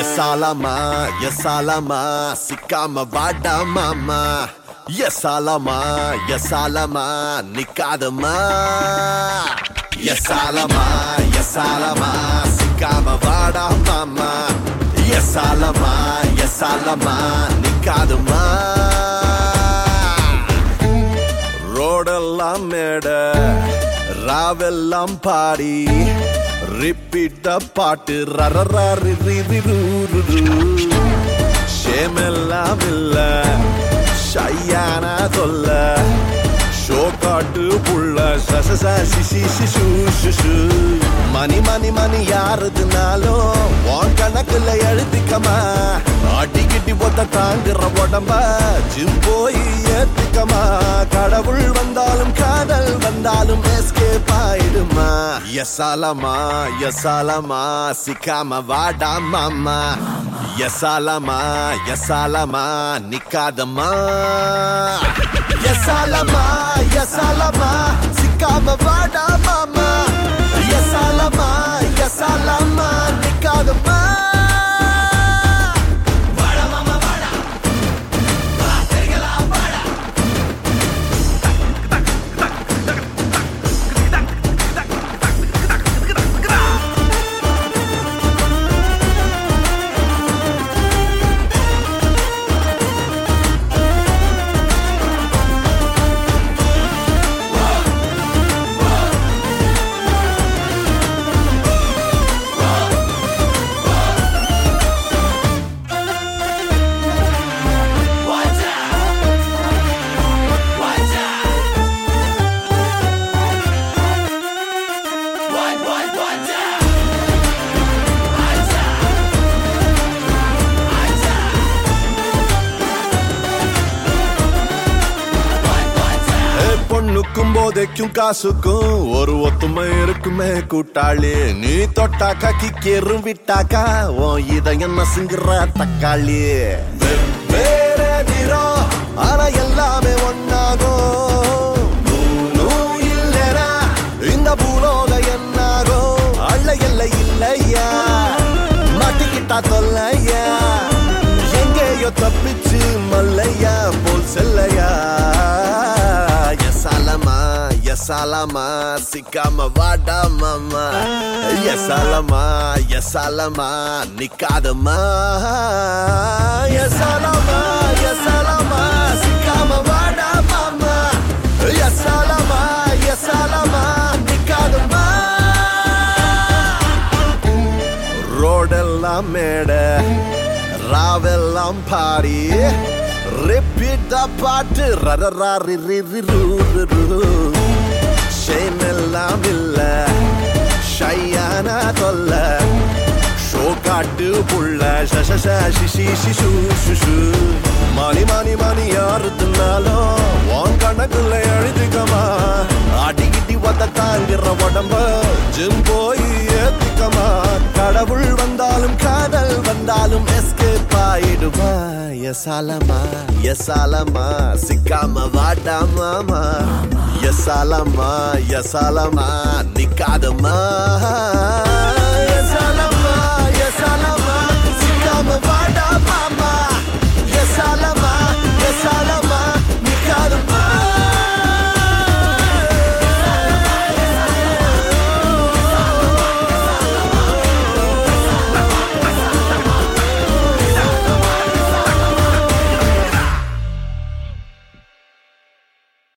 எசாலமா எசாலமா சிக்காம வாடா மாமா. எசாலமா எசாலமா நிக்காதமா எசாலமா எசாலமா சிக்காம வாடா மாமா. எசாலமா எசாலமா நிக்காதமா ரோடெல்லாம் மேட ராவெல்லாம் பாடி ரிப்பீட்ட பாட்டு ரரராரி ஷேமெல்லாம் இல்ல ஷையான சொல்ல ஷோ காட்டு புள்ள மணி மணி மணி யாருதுனாலும் உன் கணக்குல எழுதிக்கமா அடிக்கிட்டி பொத்த தாங்குற உடம்ப ஜிம் போய் ஏத்துக்கமா. கடவுள் வந்தாலும் ஆயிடுமா எசாலமா எசாலமா சிக்காம வாடா மாமா எசாலமா எசாலமா நிக்காதமா எசாலமா எசாலமா ஏய், போதைக்கும் காசுக்கும் ஒரு ஒத்துமை இருக்குமே கூட்டாளி. நீ தொட்டாக்கா கிக்கேறும் விட்டாக்கா ஓ இத என்ன நசுங்குற தக்காளி. வெவ்வேறு நிறம் ஆனா எல்லாமே ஒன்னாகும். நூலும் இந்த பூலோக என்னாகும்? அள்ள எல்லை இல்லையா? மாட்டிக்கிட்டா தொல்லையா? எங்கேயோ தப்பிச்சு மல்லையா? எசாலமா சிக்காம வாடா மாமா எசாலமா எசாலமா நிக்காதமா எசாலமா எசாலமா சிக்காம வாடா மாமா எசாலமா எசாலமா நிக்காதமா ரோடெல்லாம் மேட ராவெல்லாம் பாடி ரிப்பீட்டா பாட்டு ரரா ரி ரி ரூ ரூ ஷேம் எல்லாம் இல்ல. ஷையான தொல்ல. ஷோ காட்டு புள்ள. சச ச சிசு சி சி மணி மணி மணி யாருதுனாலும் உன் கணக்குல எழுதிக்கமா. அடிக்கிட்டி வந்த தாங்குற உடம்ப ஜிம் போய் ஏத்துக்கமா. கடவுள் வந்தாலும் காதல் வந்தாலும் எஸ்கே ஆயிடுமா எசாலமா எசாலமா சிக்காம வாட்டா மாமா எசாலமா எசாலமா நிக்காதமா